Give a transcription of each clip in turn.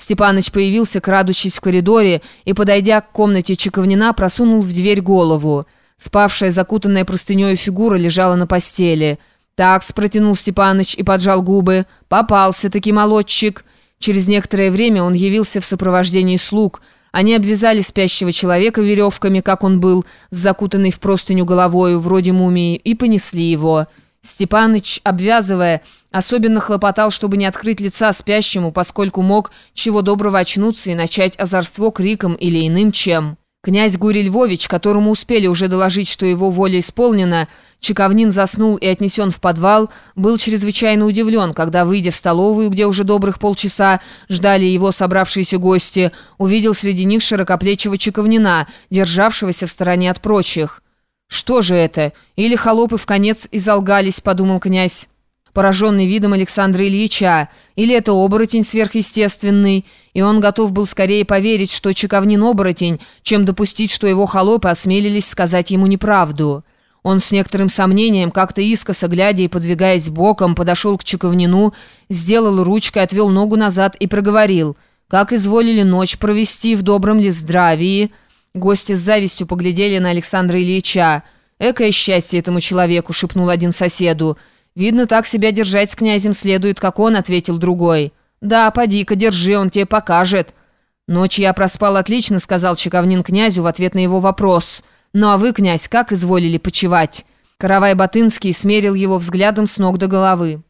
Степаныч появился, крадучись в коридоре, и, подойдя к комнате Чековнина, просунул в дверь голову. Спавшая, закутанная простыней фигура лежала на постели. «Так», — протянул Степаныч и поджал губы. «Попался-таки молодчик». Через некоторое время он явился в сопровождении слуг. Они обвязали спящего человека веревками, как он был, с закутанной в простыню головою, вроде мумии, и понесли его. Степаныч, обвязывая, особенно хлопотал, чтобы не открыть лица спящему, поскольку мог чего доброго очнуться и начать озорство криком или иным чем. Князь Гурий Львович, которому успели уже доложить, что его воля исполнена, Чековнин заснул и отнесен в подвал, был чрезвычайно удивлен, когда, выйдя в столовую, где уже добрых полчаса ждали его собравшиеся гости, увидел среди них широкоплечего Чековнина, державшегося в стороне от прочих. «Что же это? Или холопы в конец изолгались», — подумал князь, пораженный видом Александра Ильича, или это оборотень сверхъестественный, и он готов был скорее поверить, что Чековнин оборотень, чем допустить, что его холопы осмелились сказать ему неправду. Он с некоторым сомнением, как-то искоса глядя и подвигаясь боком, подошел к Чековнину, сделал ручкой, отвел ногу назад и проговорил, «Как изволили ночь провести в добром ли здравии?» Гости с завистью поглядели на Александра Ильича. «Экое счастье этому человеку!» — шепнул один соседу. «Видно, так себя держать с князем следует, как он», — ответил другой. «Да, поди-ка, держи, он тебе покажет». «Ночь я проспал отлично», — сказал Чековнин князю в ответ на его вопрос. «Ну а вы, князь, как изволили почевать?» Каравай Батынский смерил его взглядом с ног до головы.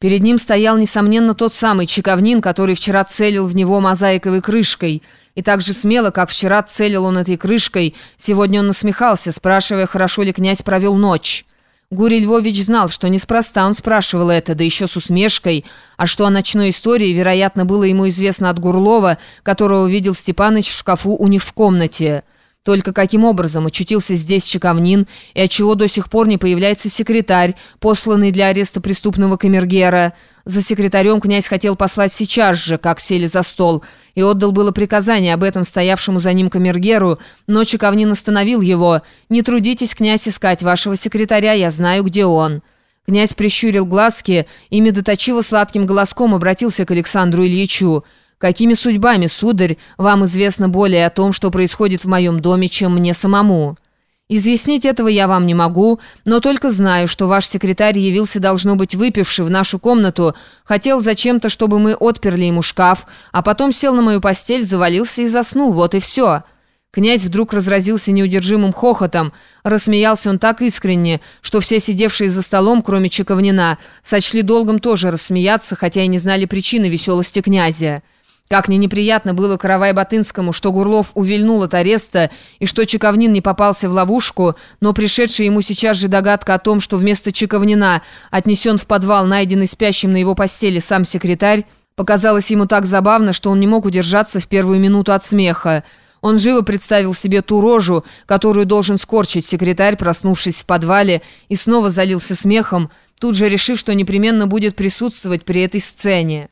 Перед ним стоял, несомненно, тот самый Чековнин, который вчера целил в него мозаиковой крышкой — и так же смело, как вчера целил он этой крышкой, сегодня он насмехался, спрашивая, хорошо ли князь провел ночь. Гурий Львович знал, что неспроста он спрашивал это, да еще с усмешкой, а что о ночной истории, вероятно, было ему известно от Гурлова, которого видел Степаныч в шкафу у них в комнате. Только каким образом очутился здесь Чековнин, и отчего до сих пор не появляется секретарь, посланный для ареста преступного камергера. За секретарем князь хотел послать сейчас же, как сели за стол, и отдал было приказание об этом стоявшему за ним камергеру, но Чековнин остановил его. «Не трудитесь, князь, искать вашего секретаря, я знаю, где он». Князь прищурил глазки и медоточиво сладким голоском обратился к Александру Ильичу. Какими судьбами, сударь, вам известно более о том, что происходит в моем доме, чем мне самому? Изъяснить этого я вам не могу, но только знаю, что ваш секретарь явился, должно быть, выпивший в нашу комнату, хотел зачем-то, чтобы мы отперли ему шкаф, а потом сел на мою постель, завалился и заснул, вот и все». Князь вдруг разразился неудержимым хохотом. Рассмеялся он так искренне, что все сидевшие за столом, кроме Чековнина, сочли долгом тоже рассмеяться, хотя и не знали причины веселости князя. Как ни неприятно было Каравай-Батынскому, что Гурлов увильнул от ареста и что Чековнин не попался в ловушку, но пришедшая ему сейчас же догадка о том, что вместо Чековнина отнесен в подвал, найденный спящим на его постели сам секретарь, показалось ему так забавно, что он не мог удержаться в первую минуту от смеха. Он живо представил себе ту рожу, которую должен скорчить секретарь, проснувшись в подвале, и снова залился смехом, тут же решив, что непременно будет присутствовать при этой сцене.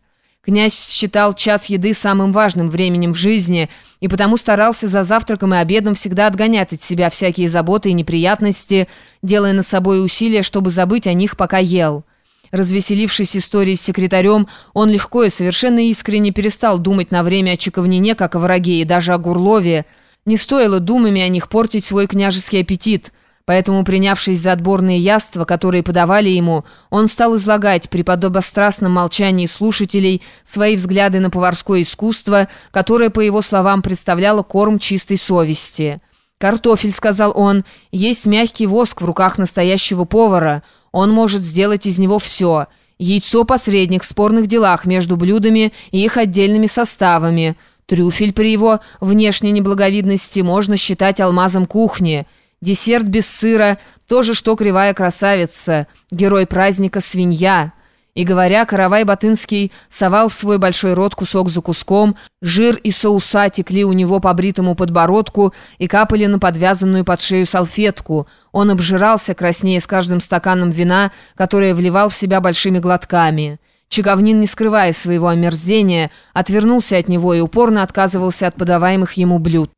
Князь считал час еды самым важным временем в жизни и потому старался за завтраком и обедом всегда отгонять от себя всякие заботы и неприятности, делая над собой усилия, чтобы забыть о них, пока ел. Развеселившись историей с секретарем, он легко и совершенно искренне перестал думать на время о Чековнине, как о враге, и даже о Гурлове. Не стоило думами о них портить свой княжеский аппетит – Поэтому, принявшись за отборные яства, которые подавали ему, он стал излагать при подобострастном молчании слушателей свои взгляды на поварское искусство, которое, по его словам, представляло корм чистой совести. «Картофель», — сказал он, — «есть мягкий воск в руках настоящего повара. Он может сделать из него все. Яйцо — посредник в спорных делах между блюдами и их отдельными составами. Трюфель при его внешней неблаговидности можно считать алмазом кухни». Десерт без сыра, тоже что кривая красавица, герой праздника свинья. И говоря, Каравай Батынский совал в свой большой рот кусок за куском, жир и соуса текли у него по бритому подбородку и капали на подвязанную под шею салфетку. Он обжирался краснее с каждым стаканом вина, которое вливал в себя большими глотками. Чеговнин, не скрывая своего омерзения, отвернулся от него и упорно отказывался от подаваемых ему блюд.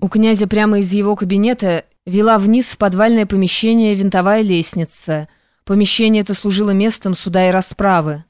У князя прямо из его кабинета вела вниз в подвальное помещение винтовая лестница. Помещение это служило местом суда и расправы.